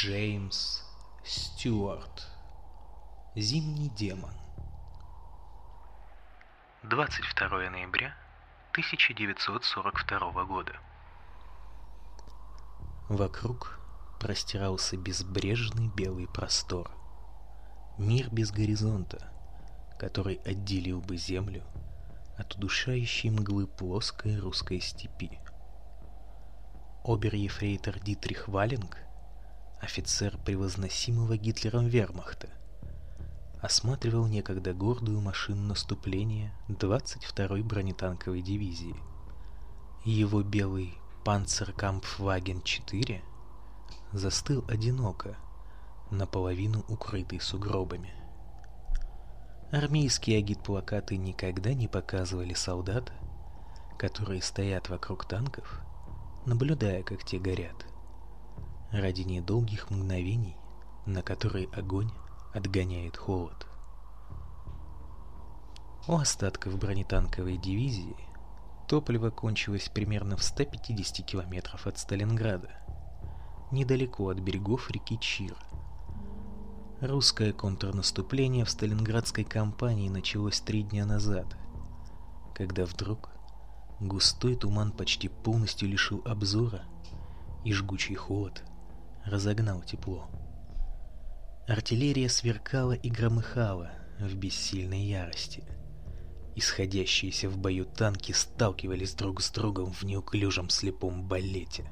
Джеймс Стюарт. Зимний демон. 22 ноября 1942 года. Вокруг простирался безбрежный белый простор. Мир без горизонта, который отделил бы землю от удушающей мглы плоской русской степи. Обер-ефрейтор Дитрих Валинг, офицер превозносимого Гитлером вермахта, осматривал некогда гордую машину наступления 22-й бронетанковой дивизии. Его белый Панцеркампфваген-4 застыл одиноко, наполовину укрытый сугробами. Армейские агитплакаты никогда не показывали солдат, которые стоят вокруг танков, наблюдая, как те горят, ради недолгих мгновений, на которые огонь отгоняет холод. У остатков бронетанковой дивизии топливо кончилось примерно в 150 километров от Сталинграда, недалеко от берегов реки Чир – Русское контрнаступление в Сталинградской кампании началось три дня назад, когда вдруг густой туман почти полностью лишил обзора, и жгучий холод разогнал тепло. Артиллерия сверкала и громыхала в бессильной ярости. Исходящиеся в бою танки сталкивались друг с другом в неуклюжем слепом балете.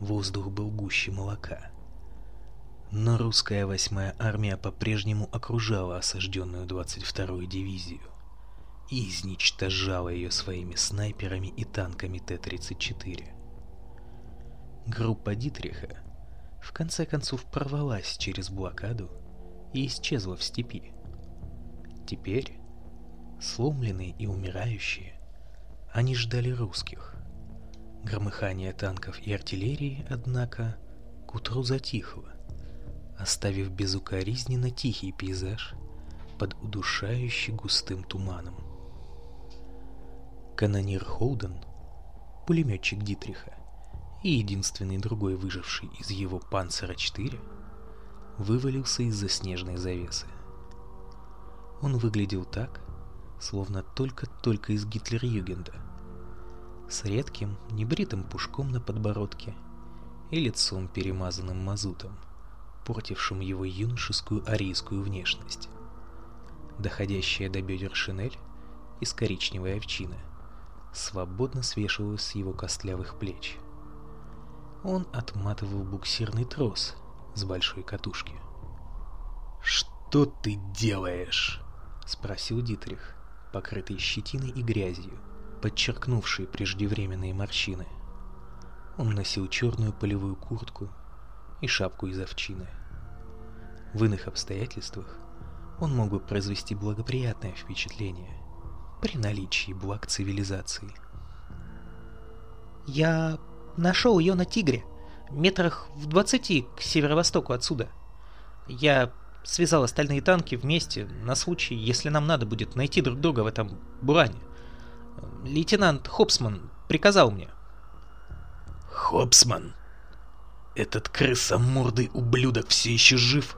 Воздух был гуще молока — но русская восьмая армия по-прежнему окружала осажденную 22-ю дивизию и изничтожала ее своими снайперами и танками Т-34. Группа Дитриха в конце концов прорвалась через блокаду и исчезла в степи. Теперь, сломленные и умирающие, они ждали русских. Громыхание танков и артиллерии, однако, к утру затихло оставив безукоризненно тихий пейзаж под удушающе густым туманом. Канонир Холден, пулеметчик Дитриха и единственный другой выживший из его Панцера-4, вывалился из-за снежной завесы. Он выглядел так, словно только-только из Гитлер-Югенда, с редким, небритым пушком на подбородке и лицом, перемазанным мазутом портившим его юношескую арийскую внешность. Доходящая до бедер шинель из коричневой овчины свободно свешивалась с его костлявых плеч. Он отматывал буксирный трос с большой катушки. «Что ты делаешь?» — спросил Дитрих, покрытый щетиной и грязью, подчеркнувший преждевременные морщины. Он носил черную полевую куртку и шапку из овчины. В иных обстоятельствах он мог бы произвести благоприятное впечатление при наличии благ цивилизации. «Я нашел ее на Тигре, метрах в двадцати к северо-востоку отсюда. Я связал остальные танки вместе на случай, если нам надо будет найти друг друга в этом буране. Лейтенант Хопсман приказал мне». «Хопсман? Этот крысомордый ублюдок все еще жив?»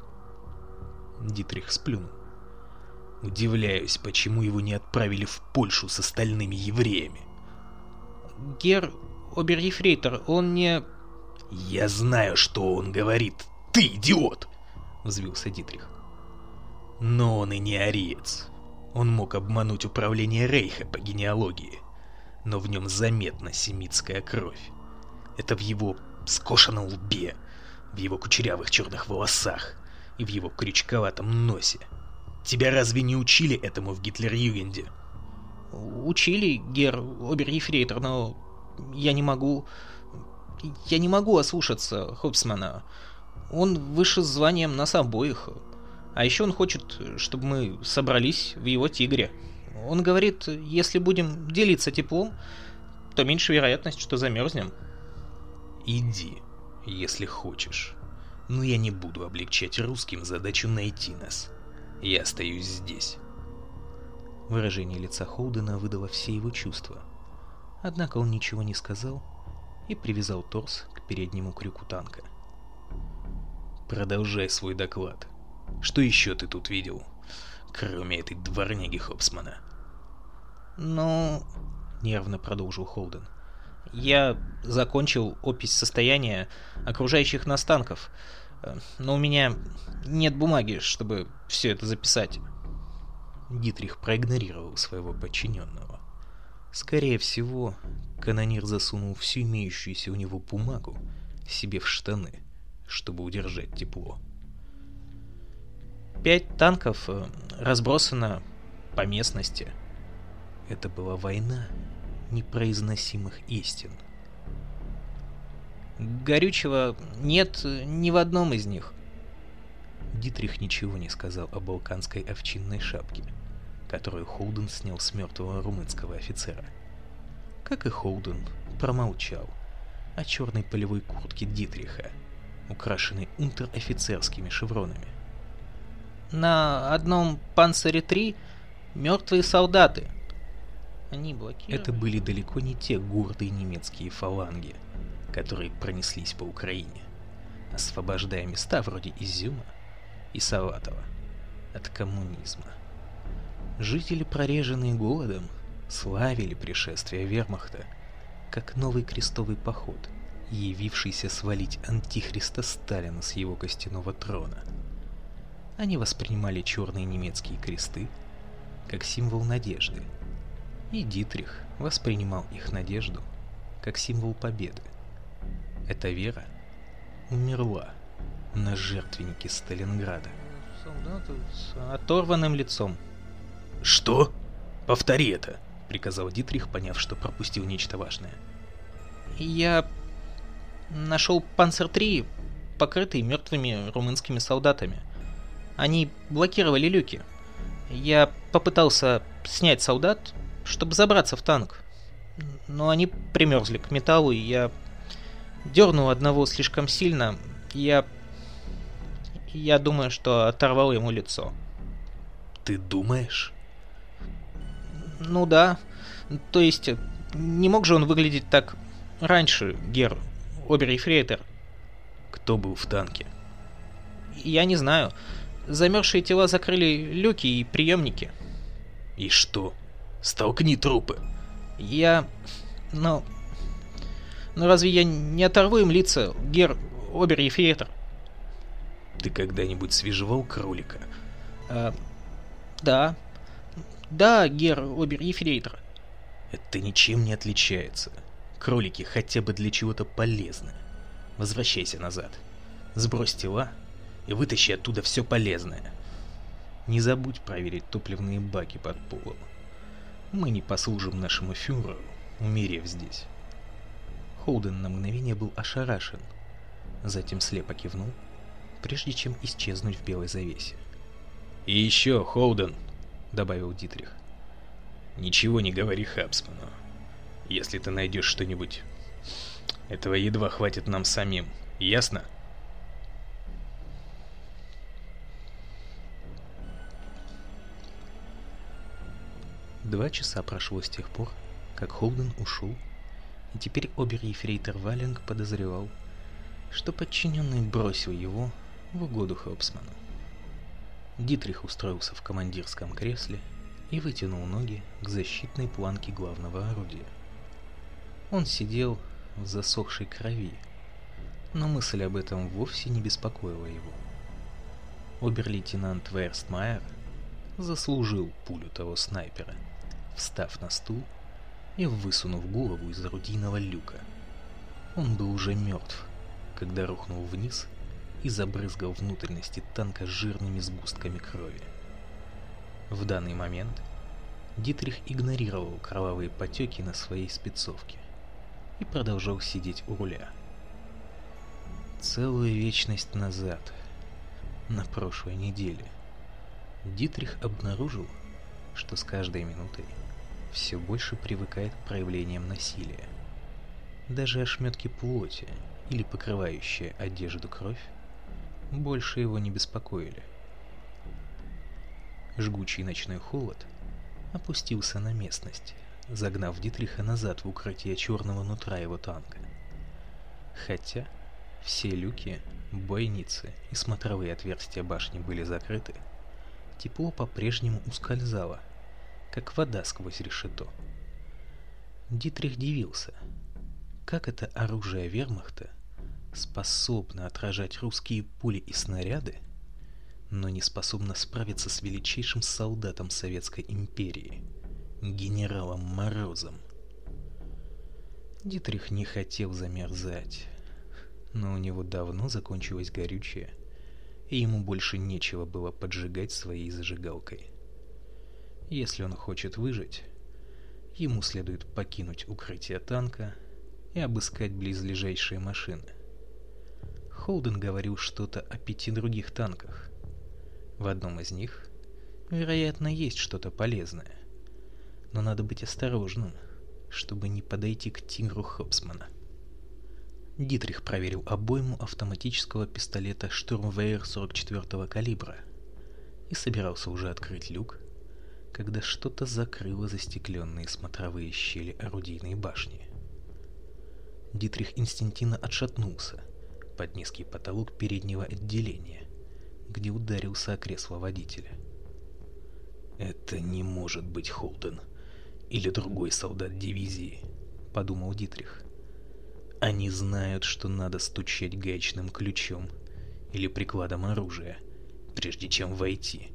Дитрих сплюнул. Удивляюсь, почему его не отправили в Польшу с остальными евреями. Гер Обер-Ефрейтор, он не... Я знаю, что он говорит. Ты идиот! Взвился Дитрих. Но он и не ариец. Он мог обмануть управление Рейха по генеалогии. Но в нем заметна семитская кровь. Это в его скошенном лбе, в его кучерявых черных волосах, и в его крючковатом носе. Тебя разве не учили этому в Гитлер-Югенде? Учили, гер обер-ефрейтор, но я не могу... Я не могу ослушаться Хобсмана. Он выше званием нас обоих. А еще он хочет, чтобы мы собрались в его тигре. Он говорит, если будем делиться теплом, то меньше вероятность, что замерзнем. Иди, если хочешь но я не буду облегчать русским задачу найти нас. Я остаюсь здесь. Выражение лица Холдена выдало все его чувства. Однако он ничего не сказал и привязал торс к переднему крюку танка. Продолжай свой доклад. Что еще ты тут видел, кроме этой дворняги Хопсмана? Ну, нервно продолжил Холден. Я закончил опись состояния окружающих нас танков, э, но у меня нет бумаги, чтобы все это записать. Дитрих проигнорировал своего подчиненного. Скорее всего, канонир засунул всю имеющуюся у него бумагу себе в штаны, чтобы удержать тепло. Пять танков э, разбросано по местности. Это была война непроизносимых истин. Горючего нет ни в одном из них. Дитрих ничего не сказал о балканской овчинной шапке — которую Холден снял с мертвого румынского офицера. Как и Холден, промолчал о черной полевой куртке Дитриха, украшенной унтер-офицерскими шевронами. На одном «Панцире-3» мертвые солдаты. Они блокировали. Это были далеко не те гордые немецкие фаланги, которые пронеслись по Украине, освобождая места вроде Изюма и Саватова от коммунизма. Жители, прореженные голодом, славили пришествие вермахта, как новый крестовый поход, явившийся свалить антихриста Сталина с его костяного трона. Они воспринимали черные немецкие кресты как символ надежды, и Дитрих воспринимал их надежду как символ победы. Эта вера умерла на жертвеннике Сталинграда. Солдаты с оторванным лицом, «Что? Повтори это!» — приказал Дитрих, поняв, что пропустил нечто важное. «Я нашел Панцер-3, покрытый мертвыми румынскими солдатами. Они блокировали люки. Я попытался снять солдат, чтобы забраться в танк. Но они примерзли к металлу, и я дернул одного слишком сильно. Я... Я думаю, что оторвал ему лицо. Ты думаешь? Ну да. То есть, не мог же он выглядеть так раньше, Гер, обер-ефрейтор. Кто был в танке? Я не знаю. Замерзшие тела закрыли люки и приемники. И что? Столкни трупы. Я... Ну... Ну разве я не оторву им лица, Гер, обер-ефрейтор? Ты когда-нибудь свежевал кролика? А, да. Да, гер обер-ефрейтор. Это ничем не отличается. Кролики хотя бы для чего-то полезны. Возвращайся назад. Сбрось тела и вытащи оттуда все полезное. Не забудь проверить топливные баки под полом. Мы не послужим нашему фюреру, умерев здесь. Холден на мгновение был ошарашен, затем слепо кивнул, прежде чем исчезнуть в белой завесе. «И еще, Холден!» — добавил Дитрих. «Ничего не говори Хабсману. Если ты найдешь что-нибудь, этого едва хватит нам самим. Ясно?» Два часа прошло с тех пор, как Холден ушел, и теперь обер-ефрейтор Валинг подозревал, что подчиненный бросил его в угоду Хобсману. Дитрих устроился в командирском кресле и вытянул ноги к защитной планке главного орудия. Он сидел в засохшей крови, но мысль об этом вовсе не беспокоила его. Обер-лейтенант Верстмайер заслужил пулю того снайпера, встав на стул и высунув голову из орудийного люка. Он был уже мертв, когда рухнул вниз и забрызгал внутренности танка жирными сгустками крови. В данный момент Дитрих игнорировал кровавые потеки на своей спецовке и продолжал сидеть у руля. Целую вечность назад, на прошлой неделе, Дитрих обнаружил, что с каждой минутой все больше привыкает к проявлениям насилия. Даже ошметки плоти или покрывающая одежду кровь больше его не беспокоили. Жгучий ночной холод опустился на местность, загнав Дитриха назад в укрытие черного нутра его танка. Хотя все люки бойницы и смотровые отверстия башни были закрыты, тепло по-прежнему ускользало, как вода сквозь решето. Дитрих дивился, как это оружие вермахта способно отражать русские пули и снаряды, но не способно справиться с величайшим солдатом Советской империи, генералом Морозом. Дитрих не хотел замерзать, но у него давно закончилось горючее, и ему больше нечего было поджигать своей зажигалкой. Если он хочет выжить, ему следует покинуть укрытие танка и обыскать близлежащие машины. Холден говорил что-то о пяти других танках. В одном из них, вероятно, есть что-то полезное. Но надо быть осторожным, чтобы не подойти к тигру Хопсмана. Дитрих проверил обойму автоматического пистолета Штурмвейер 44-го калибра и собирался уже открыть люк, когда что-то закрыло застекленные смотровые щели орудийной башни. Дитрих инстинктивно отшатнулся под низкий потолок переднего отделения, где ударился о кресло водителя. «Это не может быть Холден или другой солдат дивизии», — подумал Дитрих. Они знают, что надо стучать гаечным ключом или прикладом оружия, прежде чем войти.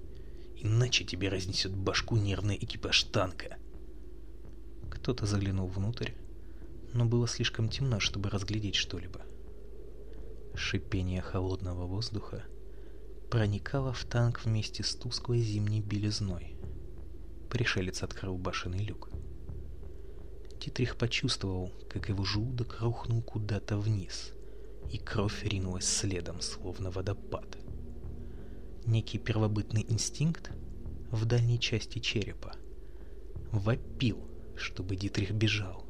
Иначе тебе разнесет башку нервный экипаж танка. Кто-то заглянул внутрь, но было слишком темно, чтобы разглядеть что-либо. Шипение холодного воздуха проникало в танк вместе с тусклой зимней белизной. Пришелец открыл башенный люк. Дитрих почувствовал, как его желудок рухнул куда-то вниз, и кровь ринулась следом, словно водопад. Некий первобытный инстинкт в дальней части черепа вопил, чтобы Дитрих бежал.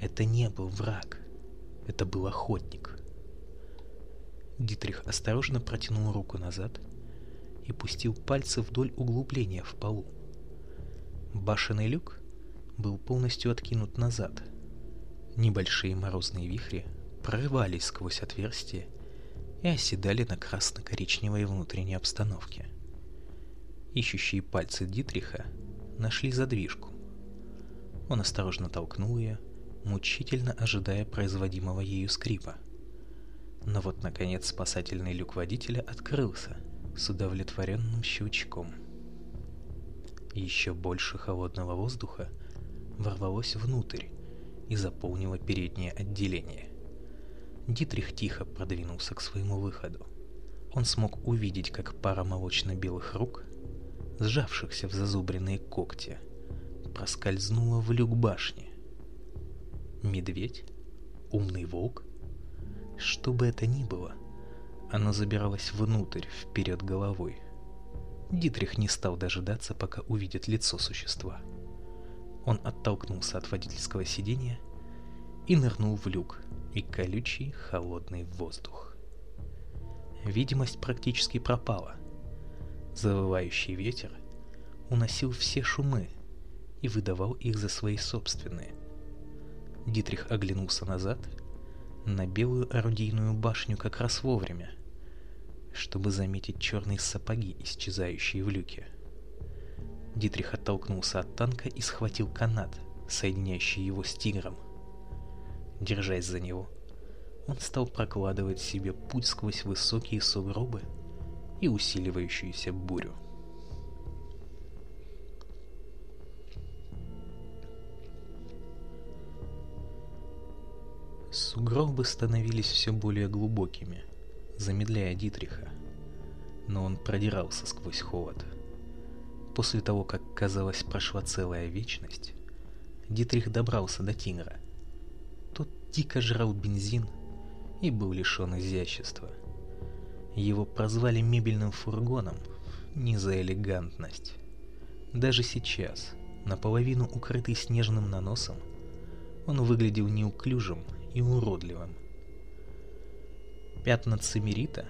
Это не был враг, это был охотник. Дитрих осторожно протянул руку назад и пустил пальцы вдоль углубления в полу. Башенный люк был полностью откинут назад. Небольшие морозные вихри прорывались сквозь отверстие и оседали на красно-коричневой внутренней обстановке. Ищущие пальцы Дитриха нашли задвижку. Он осторожно толкнул ее, мучительно ожидая производимого ею скрипа. Но вот, наконец, спасательный люк водителя открылся с удовлетворенным щелчком. Еще больше холодного воздуха — ворвалось внутрь и заполнило переднее отделение. Дитрих тихо продвинулся к своему выходу. Он смог увидеть, как пара молочно-белых рук, сжавшихся в зазубренные когти, проскользнула в люк башни. Медведь? Умный волк? Что бы это ни было, оно забиралось внутрь, вперед головой. Дитрих не стал дожидаться, пока увидит лицо существа. — он оттолкнулся от водительского сиденья и нырнул в люк и колючий холодный воздух. Видимость практически пропала. Завывающий ветер уносил все шумы и выдавал их за свои собственные. Дитрих оглянулся назад на белую орудийную башню как раз вовремя, чтобы заметить черные сапоги, исчезающие в люке. Дитрих оттолкнулся от танка и схватил канат, соединяющий его с тигром. Держась за него, он стал прокладывать себе путь сквозь высокие сугробы и усиливающуюся бурю. Сугробы становились все более глубокими, замедляя Дитриха, но он продирался сквозь холод – После того, как, казалось, прошла целая вечность, Дитрих добрался до тигра. Тот дико жрал бензин и был лишен изящества. Его прозвали мебельным фургоном не за элегантность. Даже сейчас, наполовину укрытый снежным наносом, он выглядел неуклюжим и уродливым. Пятна цимерита,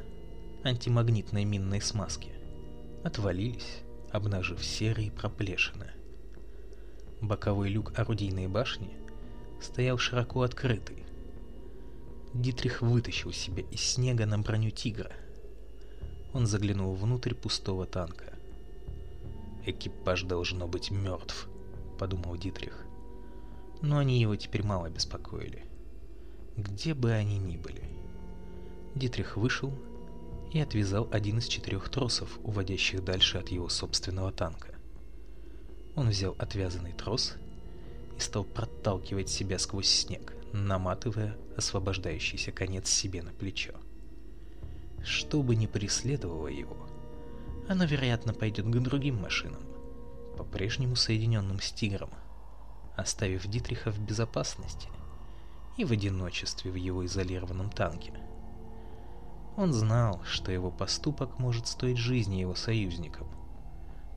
антимагнитной минной смазки, отвалились, обнажив серые проплешины. Боковой люк орудийной башни стоял широко открытый. Дитрих вытащил себя из снега на броню тигра. Он заглянул внутрь пустого танка. «Экипаж должно быть мертв», — подумал Дитрих. Но они его теперь мало беспокоили. Где бы они ни были. Дитрих вышел и отвязал один из четырех тросов, уводящих дальше от его собственного танка. Он взял отвязанный трос и стал проталкивать себя сквозь снег, наматывая освобождающийся конец себе на плечо. Что бы ни преследовало его, оно, вероятно, пойдет к другим машинам, по-прежнему соединенным с Тигром, оставив Дитриха в безопасности и в одиночестве в его изолированном танке. Он знал, что его поступок может стоить жизни его союзникам,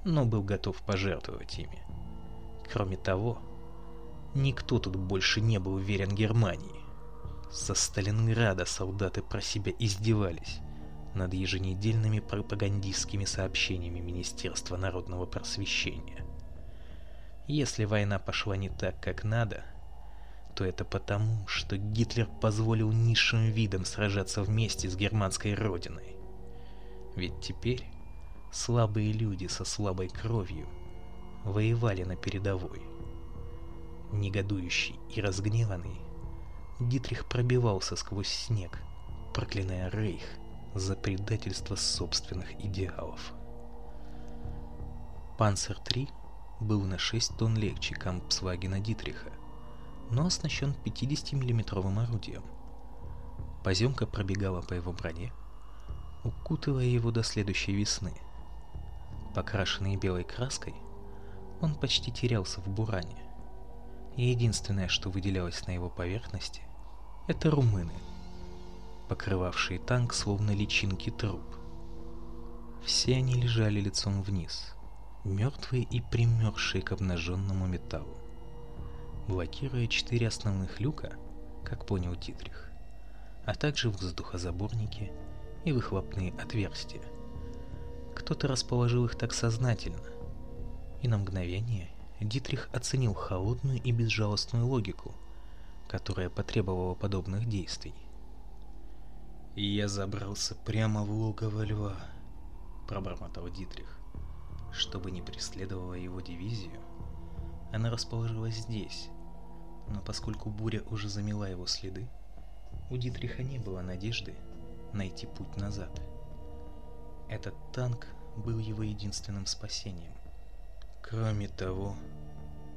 но был готов пожертвовать ими. Кроме того, никто тут больше не был верен Германии. Со Сталинграда солдаты про себя издевались над еженедельными пропагандистскими сообщениями Министерства народного просвещения. Если война пошла не так, как надо – то это потому, что Гитлер позволил низшим видам сражаться вместе с германской родиной. Ведь теперь слабые люди со слабой кровью воевали на передовой. Негодующий и разгневанный, Дитрих пробивался сквозь снег, проклиная Рейх за предательство собственных идеалов. Панцер-3 был на 6 тонн легче Кампсвагена Дитриха, но оснащен 50-мм орудием. Поземка пробегала по его броне, укутывая его до следующей весны. Покрашенный белой краской, он почти терялся в буране. И единственное, что выделялось на его поверхности, это румыны, покрывавшие танк словно личинки труп. Все они лежали лицом вниз, мертвые и примерзшие к обнаженному металлу блокируя четыре основных люка, как понял Дитрих, а также воздухозаборники и выхлопные отверстия. Кто-то расположил их так сознательно, и на мгновение Дитрих оценил холодную и безжалостную логику, которая потребовала подобных действий. «И я забрался прямо в логово льва», — пробормотал Дитрих. Чтобы не преследовала его дивизию, она расположилась здесь, но поскольку буря уже замела его следы, у Дитриха не было надежды найти путь назад. Этот танк был его единственным спасением. Кроме того,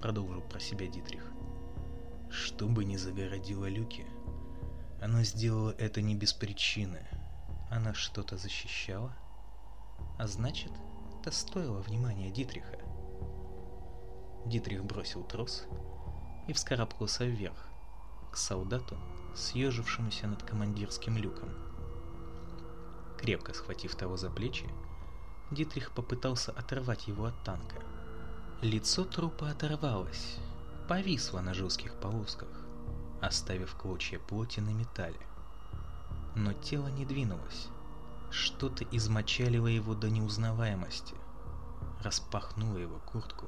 продолжил про себя Дитрих, что бы ни загородило люки, оно сделало это не без причины. Она что-то защищала, а значит, это стоило внимания Дитриха. Дитрих бросил трос и вскарабкался вверх, к солдату, съежившемуся над командирским люком. Крепко схватив того за плечи, Дитрих попытался оторвать его от танка. Лицо трупа оторвалось, повисло на жестких полосках, оставив клочья плоти на металле. Но тело не двинулось. Что-то измочалило его до неузнаваемости, распахнуло его куртку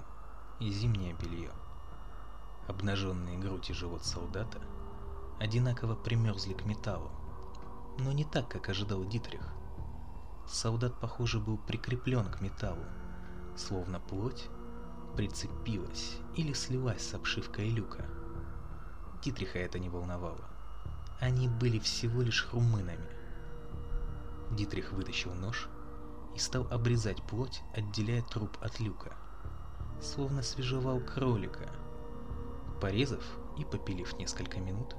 и зимнее белье. Обнаженные грудь и живот солдата одинаково примерзли к металлу, но не так, как ожидал Дитрих. Солдат, похоже, был прикреплен к металлу, словно плоть прицепилась или слилась с обшивкой люка. Дитриха это не волновало. Они были всего лишь румынами. Дитрих вытащил нож и стал обрезать плоть, отделяя труп от люка. Словно свежевал кролика — Порезав и попилив несколько минут,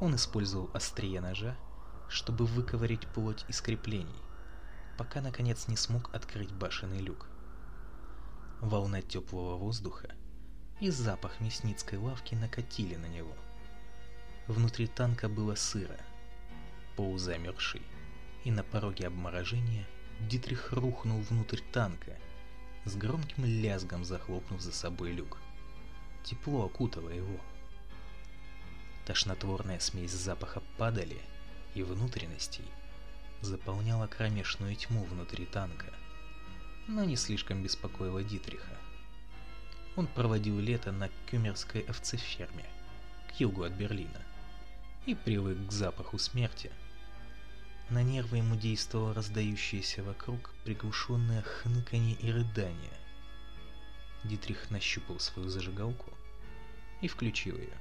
он использовал острие ножа, чтобы выковырять плоть из креплений, пока наконец не смог открыть башенный люк. Волна теплого воздуха и запах мясницкой лавки накатили на него. Внутри танка было сыро, полузамерзший, и на пороге обморожения Дитрих рухнул внутрь танка, с громким лязгом захлопнув за собой люк. Тепло окутало его. Тошнотворная смесь запаха падали и внутренностей заполняла кромешную тьму внутри танка, но не слишком беспокоила Дитриха. Он проводил лето на Кюмерской овцеферме, к югу от Берлина, и привык к запаху смерти. На нервы ему действовало раздающееся вокруг приглушенное хныканье и рыдание. Дитрих нащупал свою зажигалку и включил ее.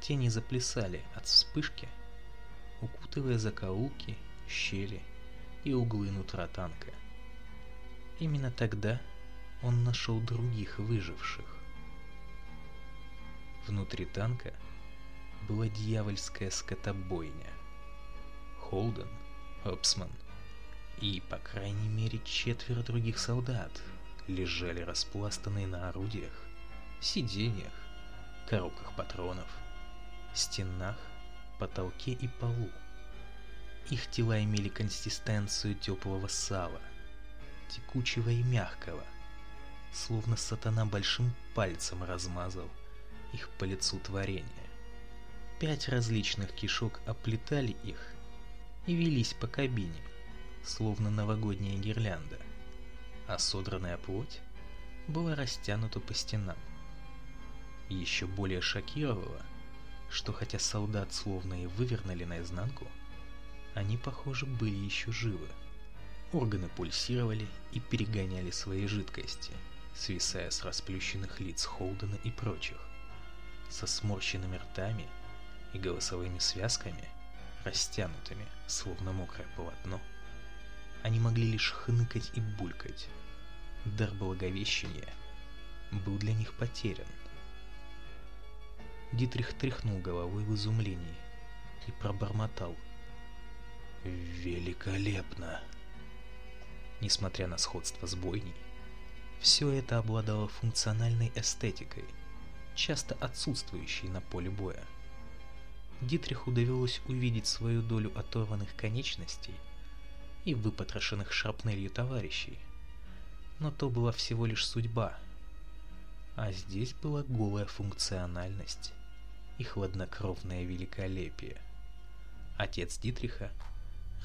Тени заплясали от вспышки, укутывая закоулки, щели и углы нутра танка. Именно тогда он нашел других выживших. Внутри танка была дьявольская скотобойня. Холден, Хопсман и, по крайней мере, четверо других солдат лежали распластанные на орудиях, сиденьях, коробках патронов, стенах, потолке и полу. Их тела имели консистенцию теплого сала, текучего и мягкого, словно сатана большим пальцем размазал их по лицу творения. Пять различных кишок оплетали их и велись по кабине, словно новогодняя гирлянда, а содранная плоть была растянута по стенам. Еще более шокировало, что хотя солдат словно и вывернули наизнанку, они, похоже, были еще живы. Органы пульсировали и перегоняли свои жидкости, свисая с расплющенных лиц Холдена и прочих. Со сморщенными ртами и голосовыми связками, растянутыми, словно мокрое полотно, они могли лишь хныкать и булькать. Дар благовещения был для них потерян. Дитрих тряхнул головой в изумлении и пробормотал. «Великолепно!» Несмотря на сходство с бойней, все это обладало функциональной эстетикой, часто отсутствующей на поле боя. Дитриху довелось увидеть свою долю оторванных конечностей и выпотрошенных шрапнелью товарищей, но то была всего лишь судьба, а здесь была голая функциональность и хладнокровное великолепие. Отец Дитриха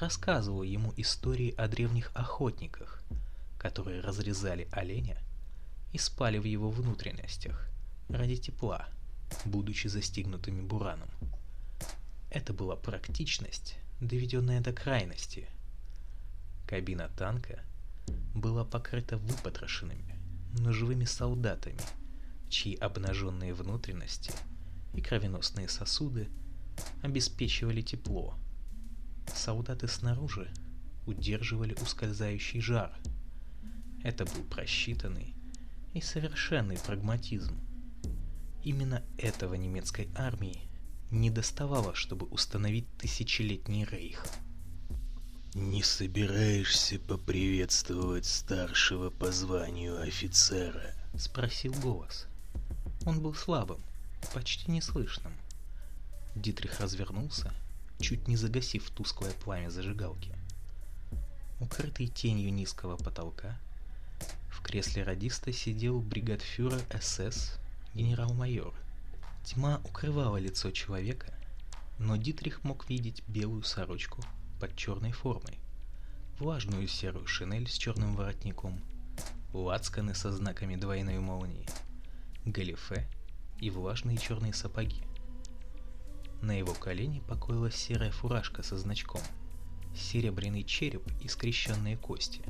рассказывал ему истории о древних охотниках, которые разрезали оленя и спали в его внутренностях ради тепла, будучи застигнутыми бураном. Это была практичность, доведенная до крайности. Кабина танка была покрыта выпотрошенными, но живыми солдатами, чьи обнаженные внутренности и кровеносные сосуды обеспечивали тепло – Солдаты снаружи удерживали ускользающий жар. Это был просчитанный и совершенный прагматизм. Именно этого немецкой армии не доставало, чтобы установить тысячелетний рейх. «Не собираешься поприветствовать старшего по званию офицера?» — спросил голос. Он был слабым, почти неслышным. Дитрих развернулся чуть не загасив тусклое пламя зажигалки. Укрытый тенью низкого потолка, в кресле радиста сидел бригадфюрер СС генерал-майор. Тьма укрывала лицо человека, но Дитрих мог видеть белую сорочку под черной формой, влажную серую шинель с черным воротником, лацканы со знаками двойной молнии, галифе и влажные черные сапоги. На его колене покоилась серая фуражка со значком, серебряный череп и скрещенные кости.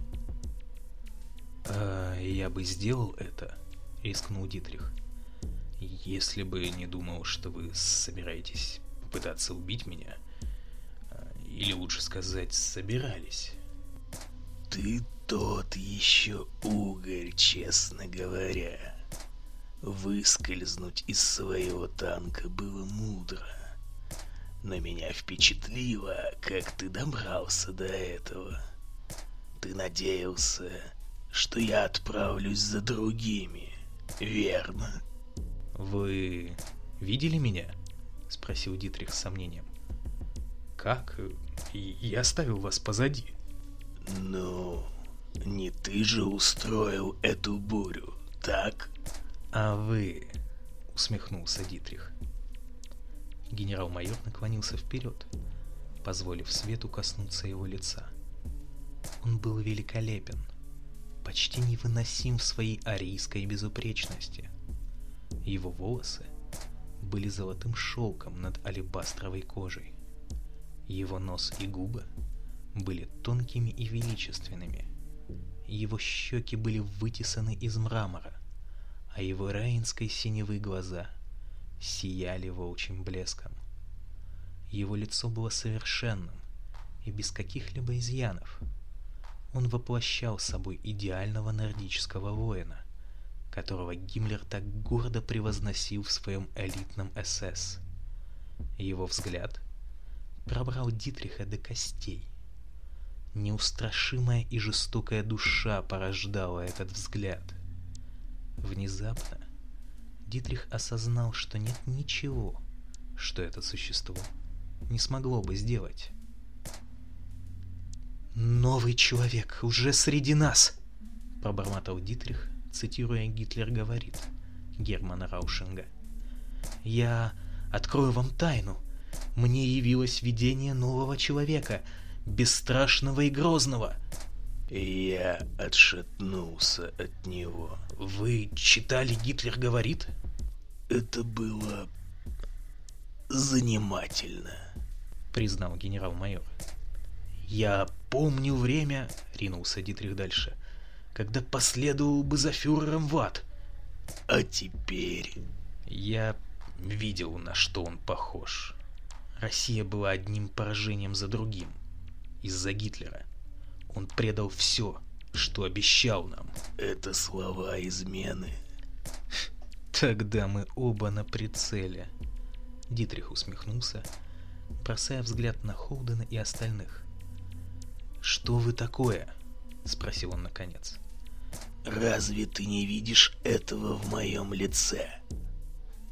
«А я бы сделал это», — рискнул Дитрих, — «если бы не думал, что вы собираетесь пытаться убить меня. А, или лучше сказать, собирались». «Ты тот еще угорь, честно говоря. Выскользнуть из своего танка было мудро но меня впечатлило, как ты добрался до этого. Ты надеялся, что я отправлюсь за другими, верно? Вы видели меня? Спросил Дитрих с сомнением. Как? Я оставил вас позади. Ну, не ты же устроил эту бурю, так? А вы, усмехнулся Дитрих. Генерал-майор наклонился вперед, позволив свету коснуться его лица. Он был великолепен, почти невыносим в своей арийской безупречности. Его волосы были золотым шелком над алебастровой кожей. Его нос и губы были тонкими и величественными. Его щеки были вытесаны из мрамора, а его раинской синевые глаза сияли волчьим блеском. Его лицо было совершенным и без каких-либо изъянов. Он воплощал собой идеального нордического воина, которого Гиммлер так гордо превозносил в своем элитном СС. Его взгляд пробрал Дитриха до костей. Неустрашимая и жестокая душа порождала этот взгляд. Внезапно Дитрих осознал, что нет ничего, что это существо не смогло бы сделать. «Новый человек уже среди нас!» — пробормотал Дитрих, цитируя «Гитлер говорит» Германа Раушинга. «Я открою вам тайну. Мне явилось видение нового человека, бесстрашного и грозного». Я отшатнулся от него. «Вы читали «Гитлер говорит»?» Это было занимательно, признал генерал-майор. Я помню время, ринулся Дитрих дальше, когда последовал бы за фюрером в ад. А теперь... Я видел, на что он похож. Россия была одним поражением за другим. Из-за Гитлера. Он предал все, что обещал нам. Это слова измены. Тогда мы оба на прицеле. Дитрих усмехнулся, бросая взгляд на Холдена и остальных. «Что вы такое?» — спросил он наконец. «Разве ты не видишь этого в моем лице?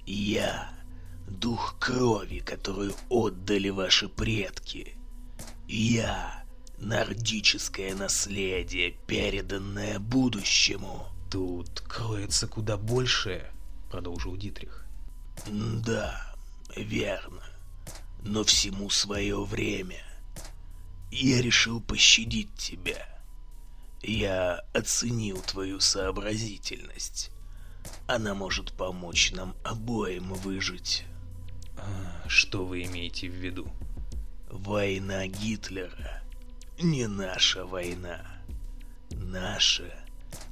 Я — дух крови, которую отдали ваши предки. Я — нордическое наследие, переданное будущему». «Тут кроется куда большее», — продолжил Дитрих. «Да, верно. Но всему свое время. Я решил пощадить тебя. Я оценил твою сообразительность. Она может помочь нам обоим выжить. А, что вы имеете в виду? Война Гитлера не наша война. Наша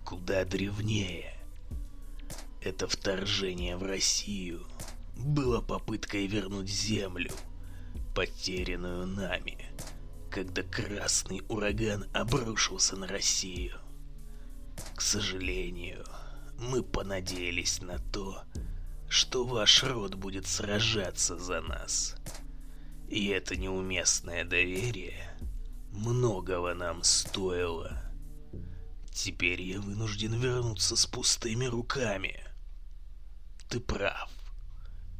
куда древнее. Это вторжение в Россию было попыткой вернуть землю, потерянную нами когда красный ураган обрушился на Россию. К сожалению, мы понадеялись на то, что ваш род будет сражаться за нас. И это неуместное доверие многого нам стоило. Теперь я вынужден вернуться с пустыми руками. Ты прав.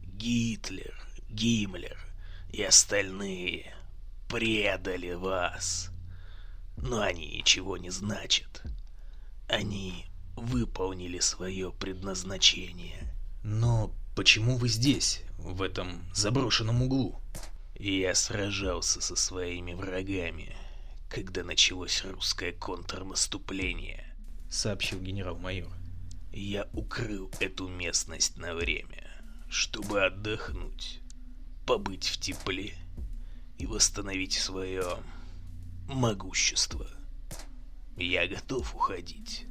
Гитлер, Гиммлер и остальные предали вас. Но они ничего не значат. Они выполнили свое предназначение. Но почему вы здесь, в этом заброшенном углу? Я сражался со своими врагами, когда началось русское контрнаступление, сообщил генерал-майор. Я укрыл эту местность на время, чтобы отдохнуть, побыть в тепле и восстановить свое могущество. Я готов уходить.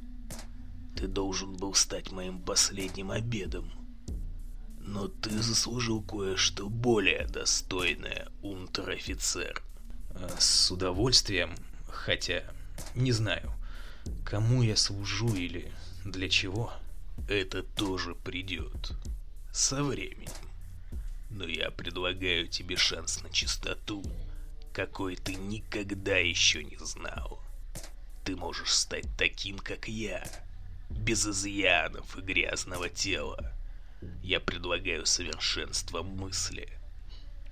Ты должен был стать моим последним обедом. Но ты заслужил кое-что более достойное, унтер-офицер. А, с удовольствием, хотя не знаю, кому я служу или для чего. Это тоже придет. Со временем. Но я предлагаю тебе шанс на чистоту, какой ты никогда еще не знал. Ты можешь стать таким, как я, без изъянов и грязного тела. Я предлагаю совершенство мысли.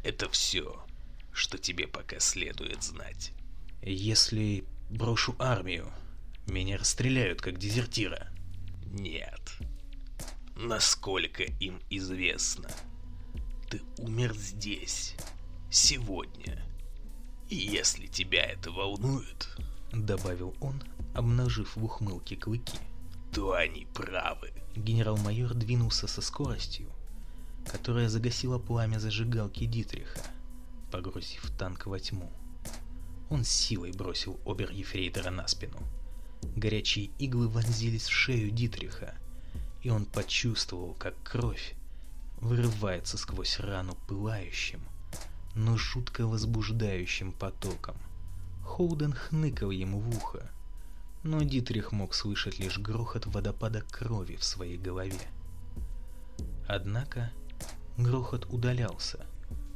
Это все, что тебе пока следует знать. Если брошу армию, меня расстреляют как дезертира. Нет. Насколько им известно, ты умер здесь, сегодня. И если тебя это волнует, добавил он, обнажив в ухмылке клыки, то они правы. Генерал-майор двинулся со скоростью, которая загасила пламя зажигалки Дитриха, погрузив танк во тьму. Он силой бросил обер-ефрейтора на спину. Горячие иглы вонзились в шею Дитриха, и он почувствовал, как кровь вырывается сквозь рану пылающим, но жутко возбуждающим потоком. Хоуден хныкал ему в ухо, но Дитрих мог слышать лишь грохот водопада крови в своей голове. Однако грохот удалялся,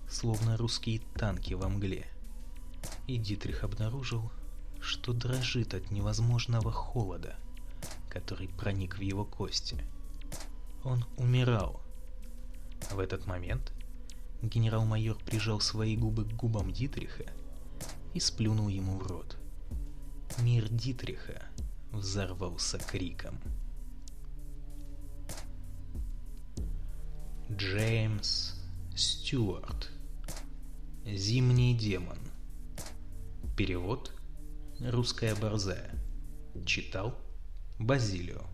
словно русские танки во мгле. И Дитрих обнаружил, что дрожит от невозможного холода, который проник в его кости. Он умирал. В этот момент генерал-майор прижал свои губы к губам Дитриха и сплюнул ему в рот. Мир Дитриха взорвался криком. Джеймс Стюарт. Зимний демон. Перевод. Русская борзая. Читал Базилио